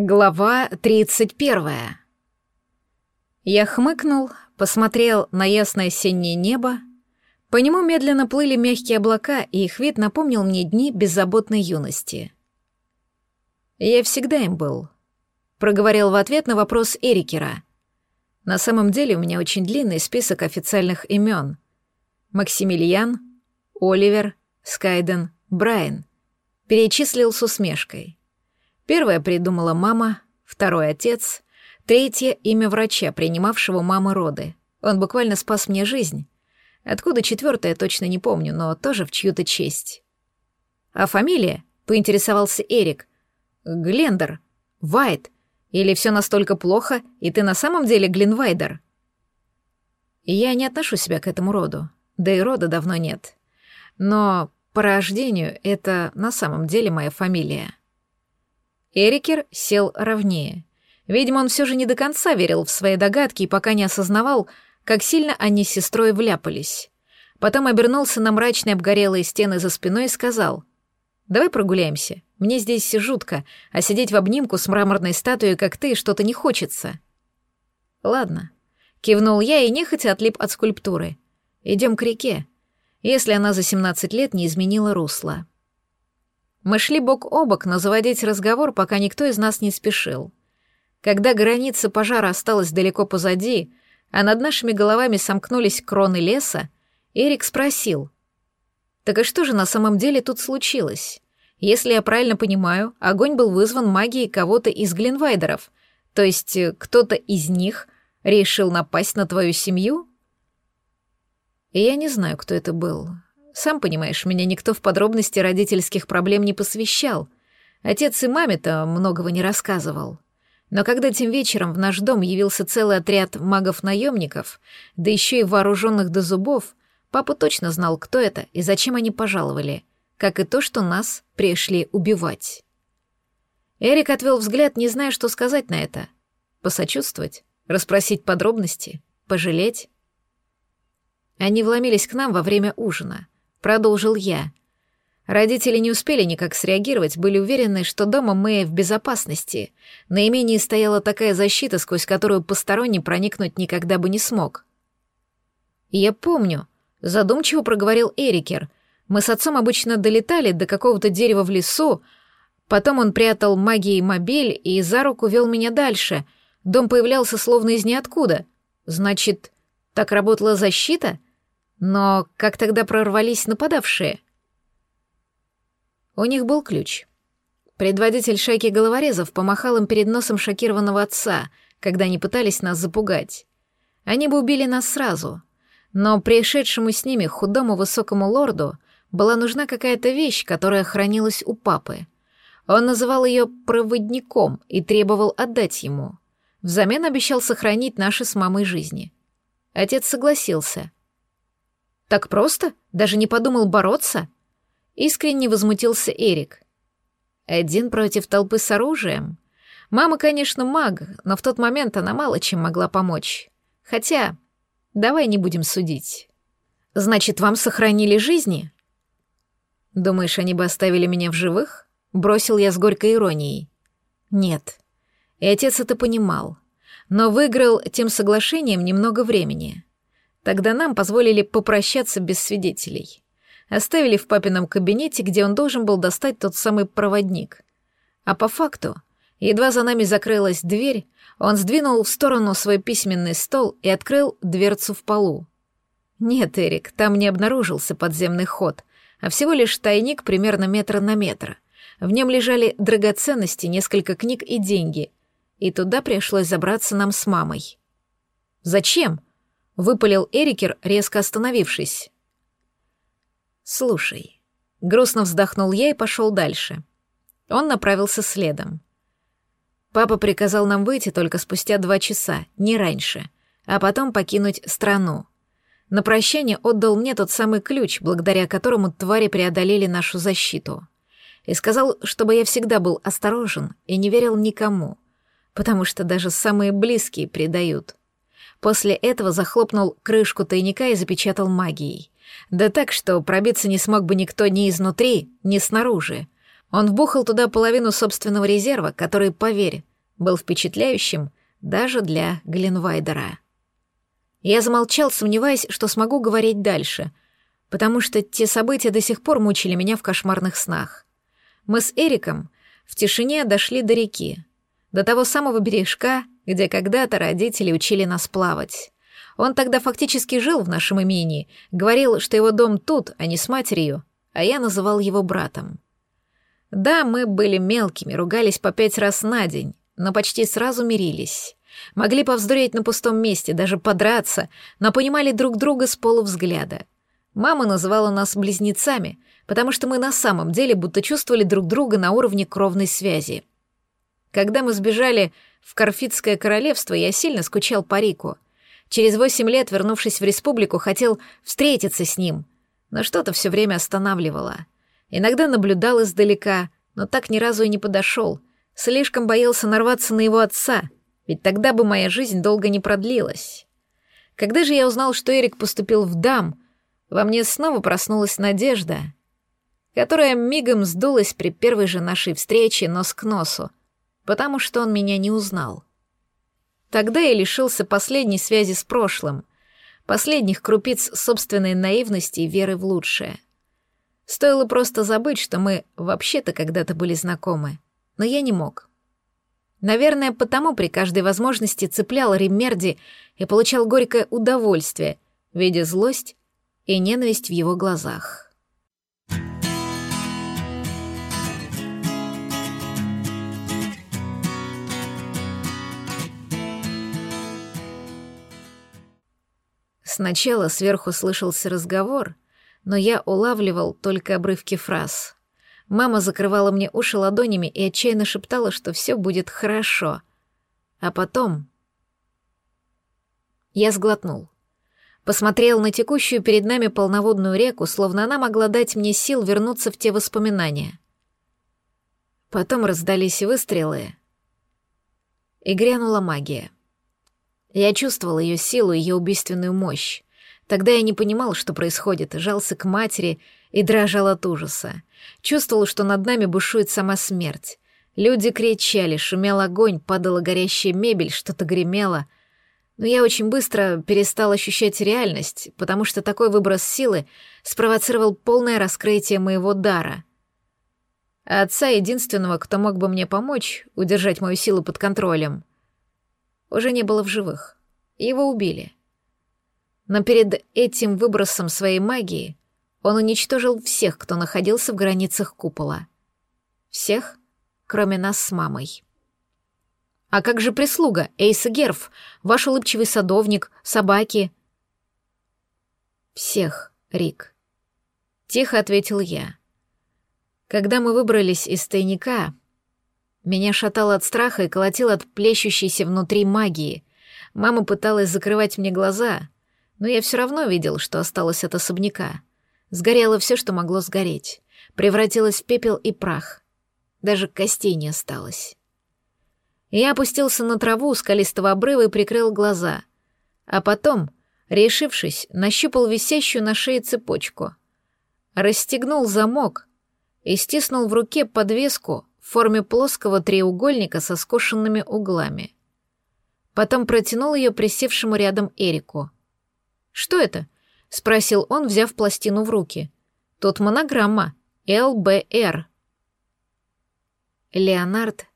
Глава 31. Я хмыкнул, посмотрел на ясное осеннее небо. По нему медленно плыли мягкие облака, и их вид напомнил мне дни беззаботной юности. «Я всегда им был», — проговорил в ответ на вопрос Эрикера. «На самом деле у меня очень длинный список официальных имен. Максимилиан, Оливер, Скайден, Брайан». Перечислил с усмешкой. Первое придумала мама, второй — отец, третье — имя врача, принимавшего мамы роды. Он буквально спас мне жизнь. Откуда четвертое, точно не помню, но тоже в чью-то честь. А фамилия? Поинтересовался Эрик. Глендер. Вайт. Или все настолько плохо, и ты на самом деле Гленвайдер? Я не отношу себя к этому роду. Да и рода давно нет. Но по рождению это на самом деле моя фамилия. Эрикер сел ровнее. Видимо, он все же не до конца верил в свои догадки и пока не осознавал, как сильно они с сестрой вляпались. Потом обернулся на мрачные обгорелые стены за спиной и сказал, «Давай прогуляемся. Мне здесь жутко, а сидеть в обнимку с мраморной статуей, как ты, что-то не хочется». «Ладно», — кивнул я и нехотя отлип от скульптуры. «Идем к реке, если она за 17 лет не изменила русло». Мы шли бок о бок, но заводить разговор, пока никто из нас не спешил. Когда граница пожара осталась далеко позади, а над нашими головами сомкнулись кроны леса, Эрик спросил. «Так и что же на самом деле тут случилось? Если я правильно понимаю, огонь был вызван магией кого-то из Гленвайдеров, то есть э, кто-то из них решил напасть на твою семью?» И я не знаю, кто это был. Сам понимаешь, меня никто в подробности родительских проблем не посвящал. Отец и маме-то многого не рассказывал. Но когда тем вечером в наш дом явился целый отряд магов-наемников, да еще и вооруженных до зубов, папа точно знал, кто это и зачем они пожаловали, как и то, что нас пришли убивать. Эрик отвел взгляд, не зная, что сказать на это. Посочувствовать, расспросить подробности, пожалеть. Они вломились к нам во время ужина — Продолжил я. Родители не успели никак среагировать, были уверены, что дома мы в безопасности. На имении стояла такая защита, сквозь которую посторонний проникнуть никогда бы не смог. «Я помню», — задумчиво проговорил Эрикер. «Мы с отцом обычно долетали до какого-то дерева в лесу, потом он прятал магией мобиль и за руку вел меня дальше. Дом появлялся словно из ниоткуда. Значит, так работала защита?» Но как тогда прорвались нападавшие? У них был ключ. Предводитель шайки головорезов помахал им перед носом шокированного отца, когда они пытались нас запугать. Они бы убили нас сразу. Но пришедшему с ними худому высокому лорду была нужна какая-то вещь, которая хранилась у папы. Он называл ее проводником и требовал отдать ему. Взамен обещал сохранить наши с мамой жизни. Отец согласился — так просто? Даже не подумал бороться? Искренне возмутился Эрик. Один против толпы с оружием? Мама, конечно, маг, но в тот момент она мало чем могла помочь. Хотя, давай не будем судить. Значит, вам сохранили жизни? Думаешь, они бы оставили меня в живых? Бросил я с горькой иронией. Нет. И отец это понимал. Но выиграл тем соглашением немного времени. Тогда нам позволили попрощаться без свидетелей. Оставили в папином кабинете, где он должен был достать тот самый проводник. А по факту, едва за нами закрылась дверь, он сдвинул в сторону свой письменный стол и открыл дверцу в полу. Нет, Эрик, там не обнаружился подземный ход, а всего лишь тайник примерно метра на метр. В нем лежали драгоценности, несколько книг и деньги, и туда пришлось забраться нам с мамой. «Зачем?» Выпалил Эрикер, резко остановившись. «Слушай». Грустно вздохнул я и пошел дальше. Он направился следом. Папа приказал нам выйти только спустя два часа, не раньше, а потом покинуть страну. На прощание отдал мне тот самый ключ, благодаря которому твари преодолели нашу защиту. И сказал, чтобы я всегда был осторожен и не верил никому, потому что даже самые близкие предают. После этого захлопнул крышку тайника и запечатал магией. Да так, что пробиться не смог бы никто ни изнутри, ни снаружи. Он вбухал туда половину собственного резерва, который, поверь, был впечатляющим даже для Гленвайдера. Я замолчал, сомневаясь, что смогу говорить дальше, потому что те события до сих пор мучили меня в кошмарных снах. Мы с Эриком в тишине дошли до реки, до того самого бережка, где когда-то родители учили нас плавать. Он тогда фактически жил в нашем имении, говорил, что его дом тут, а не с матерью, а я называл его братом. Да, мы были мелкими, ругались по пять раз на день, но почти сразу мирились. Могли повздореть на пустом месте, даже подраться, но понимали друг друга с полувзгляда. Мама называла нас близнецами, потому что мы на самом деле будто чувствовали друг друга на уровне кровной связи. Когда мы сбежали в Карфитское королевство, я сильно скучал по Рику. Через восемь лет, вернувшись в республику, хотел встретиться с ним, но что-то все время останавливало. Иногда наблюдал издалека, но так ни разу и не подошел. Слишком боялся нарваться на его отца — ведь тогда бы моя жизнь долго не продлилась. Когда же я узнал, что Эрик поступил в дам, во мне снова проснулась надежда, которая мигом сдулась при первой же нашей встрече нос к носу, потому что он меня не узнал. Тогда я лишился последней связи с прошлым, последних крупиц собственной наивности и веры в лучшее. Стоило просто забыть, что мы вообще-то когда-то были знакомы, но я не мог. Наверное, потому при каждой возможности цеплял Риммерди и получал горькое удовольствие, видя злость и ненависть в его глазах. Сначала сверху слышался разговор, но я улавливал только обрывки фраз — Мама закрывала мне уши ладонями и отчаянно шептала, что все будет хорошо. А потом... Я сглотнул. Посмотрел на текущую перед нами полноводную реку, словно она могла дать мне сил вернуться в те воспоминания. Потом раздались выстрелы, и грянула магия. Я чувствовал ее силу, ее убийственную мощь. Тогда я не понимал, что происходит, жался к матери и дрожал от ужаса. Чувствовал, что над нами бушует сама смерть. Люди кричали, шумел огонь, падала горящая мебель, что-то гремело. Но я очень быстро перестал ощущать реальность, потому что такой выброс силы спровоцировал полное раскрытие моего дара. А отца, единственного, кто мог бы мне помочь удержать мою силу под контролем, уже не было в живых. Его убили. Но перед этим выбросом своей магии он уничтожил всех, кто находился в границах купола. Всех, кроме нас с мамой. «А как же прислуга, Эйс и Герф, ваш улыбчивый садовник, собаки?» «Всех, Рик», — тихо ответил я. Когда мы выбрались из тайника, меня шатало от страха и колотило от плещущейся внутри магии. Мама пыталась закрывать мне глаза, но я все равно видел, что осталось от особняка. Сгорело все, что могло сгореть. Превратилось в пепел и прах. Даже костей не осталось. Я опустился на траву скалистого обрыва и прикрыл глаза. А потом, решившись, нащупал висящую на шее цепочку. Расстегнул замок и стиснул в руке подвеску в форме плоского треугольника со скошенными углами. Потом протянул ее присевшему рядом Эрику. «Что это?» — спросил он, взяв пластину в руки. «Тут монограмма. ЛБР». «Леонард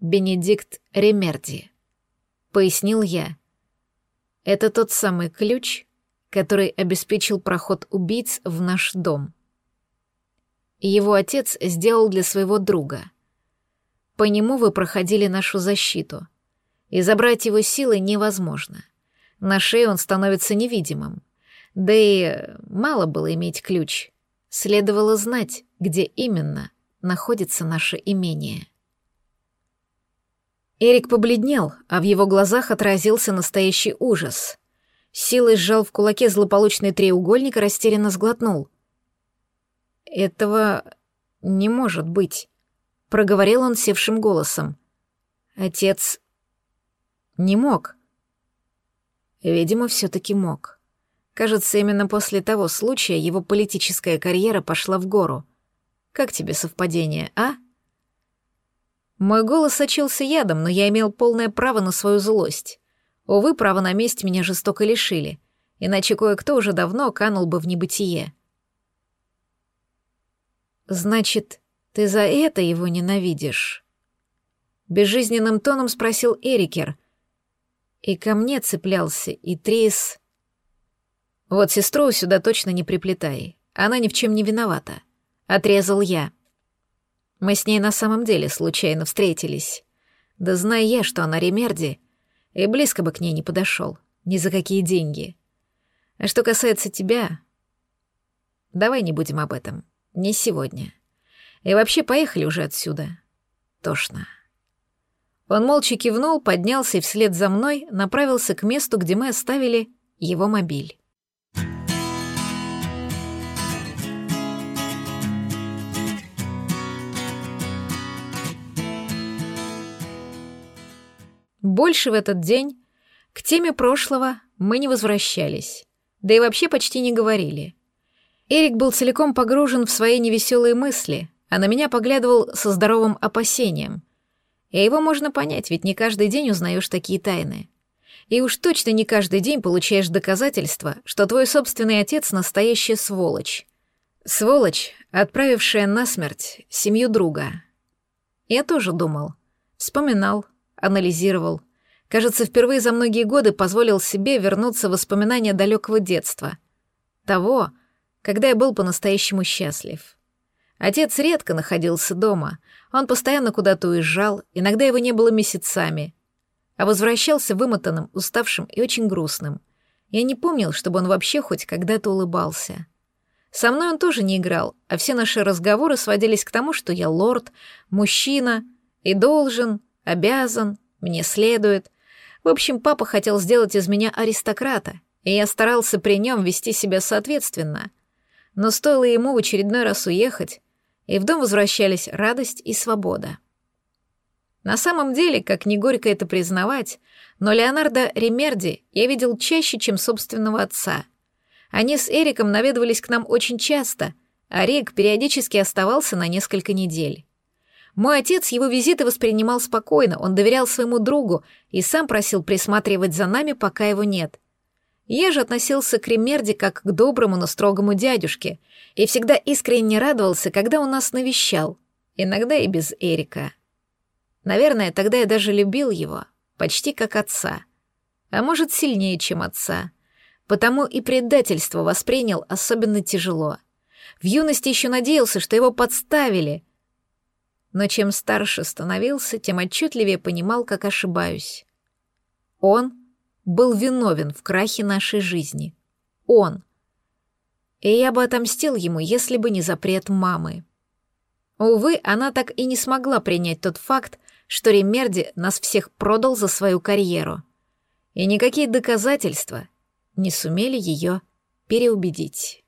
Бенедикт Ремерди», — пояснил я. «Это тот самый ключ, который обеспечил проход убийц в наш дом. Его отец сделал для своего друга. По нему вы проходили нашу защиту, и забрать его силы невозможно. На шее он становится невидимым. Да и мало было иметь ключ. Следовало знать, где именно находится наше имение. Эрик побледнел, а в его глазах отразился настоящий ужас. Силой сжал в кулаке злополучный треугольник и растерянно сглотнул. «Этого не может быть», — проговорил он севшим голосом. «Отец не мог». Видимо, все-таки мог. Кажется, именно после того случая его политическая карьера пошла в гору. Как тебе совпадение, а? Мой голос сочился ядом, но я имел полное право на свою злость. Увы, право на месть меня жестоко лишили, иначе кое-кто уже давно канул бы в небытие. «Значит, ты за это его ненавидишь?» Безжизненным тоном спросил Эрикер. И ко мне цеплялся, и Трис... «Вот сестру сюда точно не приплетай, она ни в чем не виновата», — отрезал я. Мы с ней на самом деле случайно встретились. Да зная я, что она Ремерди, и близко бы к ней не подошел, ни за какие деньги. А что касается тебя, давай не будем об этом, не сегодня. И вообще поехали уже отсюда. Тошно. Он молча кивнул, поднялся и вслед за мной направился к месту, где мы оставили его мобиль. Больше в этот день к теме прошлого мы не возвращались, да и вообще почти не говорили. Эрик был целиком погружен в свои невеселые мысли, а на меня поглядывал со здоровым опасением. И его можно понять, ведь не каждый день узнаешь такие тайны. И уж точно не каждый день получаешь доказательства, что твой собственный отец — настоящая сволочь. Сволочь, отправившая на смерть семью друга. Я тоже думал, вспоминал, анализировал. Кажется, впервые за многие годы позволил себе вернуться в воспоминания далекого детства. Того, когда я был по-настоящему счастлив. Отец редко находился дома, он постоянно куда-то уезжал, иногда его не было месяцами, а возвращался вымотанным, уставшим и очень грустным. Я не помнил, чтобы он вообще хоть когда-то улыбался. Со мной он тоже не играл, а все наши разговоры сводились к тому, что я лорд, мужчина и должен, обязан, мне следует. В общем, папа хотел сделать из меня аристократа, и я старался при нем вести себя соответственно. Но стоило ему в очередной раз уехать, и в дом возвращались радость и свобода. На самом деле, как не горько это признавать, но Леонардо Ремерди я видел чаще, чем собственного отца. Они с Эриком наведывались к нам очень часто, а Рик периодически оставался на несколько недель. Мой отец его визиты воспринимал спокойно, он доверял своему другу и сам просил присматривать за нами, пока его нет. Я же относился к Ремерде как к доброму, но строгому дядюшке и всегда искренне радовался, когда он нас навещал, иногда и без Эрика. Наверное, тогда я даже любил его, почти как отца. А может, сильнее, чем отца. Потому и предательство воспринял особенно тяжело. В юности еще надеялся, что его подставили — но чем старше становился, тем отчетливее понимал, как ошибаюсь. Он был виновен в крахе нашей жизни. Он. И я бы отомстил ему, если бы не запрет мамы. Увы, она так и не смогла принять тот факт, что Ремерди нас всех продал за свою карьеру. И никакие доказательства не сумели ее переубедить.